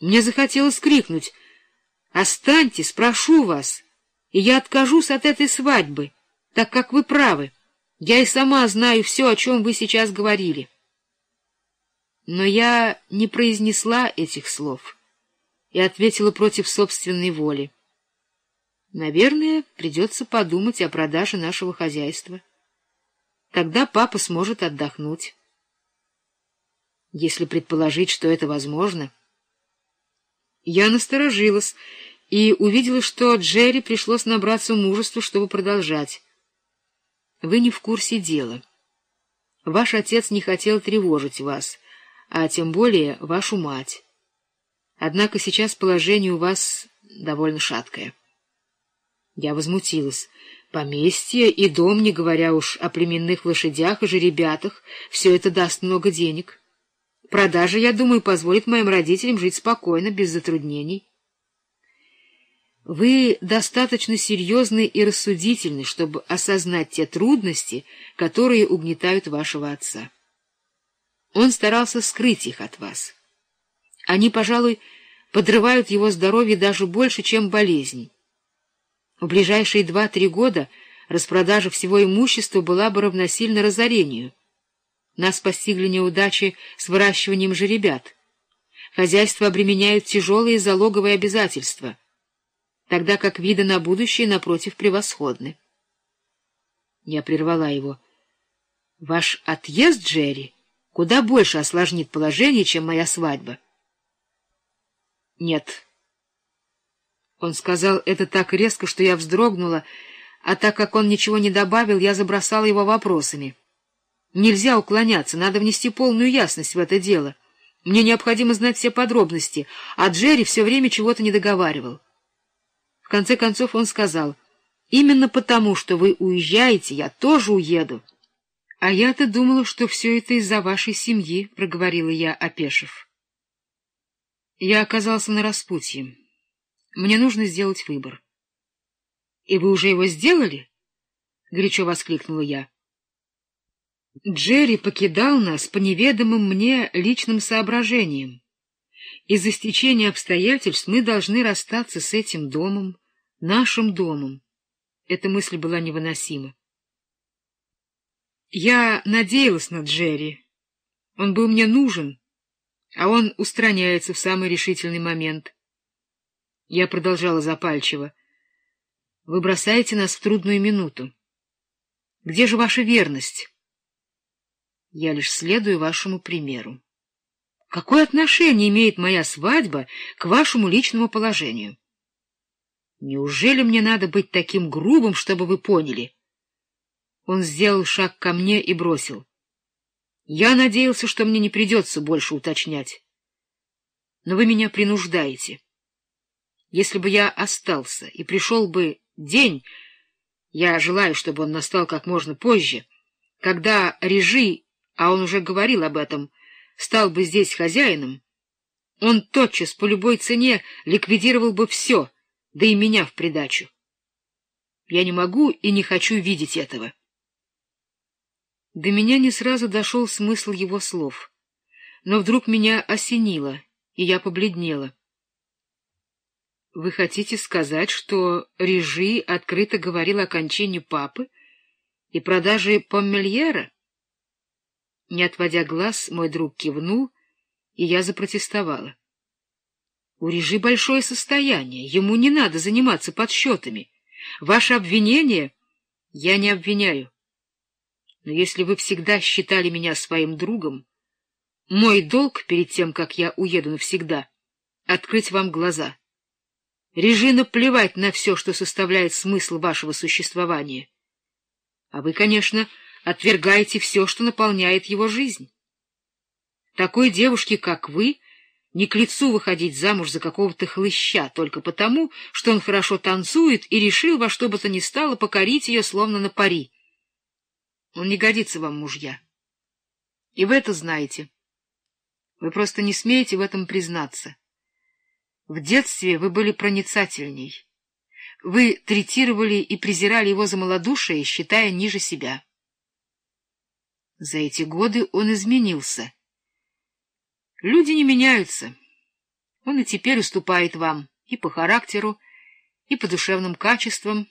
Мне захотелось крикнуть «Останьтесь, прошу вас, и я откажусь от этой свадьбы, так как вы правы. Я и сама знаю все, о чем вы сейчас говорили». Но я не произнесла этих слов и ответила против собственной воли. Наверное, придется подумать о продаже нашего хозяйства. Тогда папа сможет отдохнуть. Если предположить, что это возможно... Я насторожилась и увидела, что Джерри пришлось набраться мужества, чтобы продолжать. Вы не в курсе дела. Ваш отец не хотел тревожить вас, а тем более вашу мать. Однако сейчас положение у вас довольно шаткое. Я возмутилась. Поместье и дом, не говоря уж о племенных лошадях и жеребятах, все это даст много денег. Продажа, я думаю, позволит моим родителям жить спокойно, без затруднений. Вы достаточно серьезны и рассудительны, чтобы осознать те трудности, которые угнетают вашего отца. Он старался скрыть их от вас. Они, пожалуй, подрывают его здоровье даже больше, чем болезнь. В ближайшие два-три года распродажа всего имущества была бы равносильна разорению. Нас постигли неудачи с выращиванием жеребят. Хозяйство обременяют тяжелые залоговые обязательства, тогда как виды на будущее, напротив, превосходны. Я прервала его. «Ваш отъезд, Джерри, куда больше осложнит положение, чем моя свадьба». «Нет». Он сказал это так резко, что я вздрогнула, а так как он ничего не добавил, я забросала его вопросами. Нельзя уклоняться, надо внести полную ясность в это дело. Мне необходимо знать все подробности, а Джерри все время чего-то не договаривал. В конце концов он сказал, «Именно потому, что вы уезжаете, я тоже уеду». «А я-то думала, что все это из-за вашей семьи», — проговорила я, опешив. Я оказался на распутье. Мне нужно сделать выбор. — И вы уже его сделали? — горячо воскликнула я. Джерри покидал нас по неведомым мне личным соображениям. Из-за стечения обстоятельств мы должны расстаться с этим домом, нашим домом. Эта мысль была невыносима. Я надеялась на Джерри. Он был мне нужен, а он устраняется в самый решительный момент. Я продолжала запальчиво. — Вы бросаете нас в трудную минуту. Где же ваша верность? Я лишь следую вашему примеру. Какое отношение имеет моя свадьба к вашему личному положению? Неужели мне надо быть таким грубым, чтобы вы поняли? Он сделал шаг ко мне и бросил. Я надеялся, что мне не придется больше уточнять. Но вы меня принуждаете. Если бы я остался и пришел бы день, я желаю, чтобы он настал как можно позже, когда Режи, а он уже говорил об этом, стал бы здесь хозяином, он тотчас по любой цене ликвидировал бы все, да и меня в придачу. Я не могу и не хочу видеть этого. До меня не сразу дошел смысл его слов, но вдруг меня осенило, и я побледнела. Вы хотите сказать, что Режи открыто говорил о кончине папы и продаже Поммельера? Не отводя глаз, мой друг кивнул, и я запротестовала. У Режи большое состояние, ему не надо заниматься подсчетами. Ваше обвинение я не обвиняю. Но если вы всегда считали меня своим другом, мой долг перед тем, как я уеду навсегда, — открыть вам глаза. Режина плевать на все, что составляет смысл вашего существования. А вы, конечно, отвергаете все, что наполняет его жизнь. Такой девушке, как вы, не к лицу выходить замуж за какого-то хлыща только потому, что он хорошо танцует и решил во что бы то ни стало покорить ее, словно на пари. Он не годится вам, мужья. И вы это знаете. Вы просто не смеете в этом признаться. В детстве вы были проницательней. Вы третировали и презирали его за малодушие, считая ниже себя. За эти годы он изменился. Люди не меняются. Он и теперь уступает вам и по характеру, и по душевным качествам,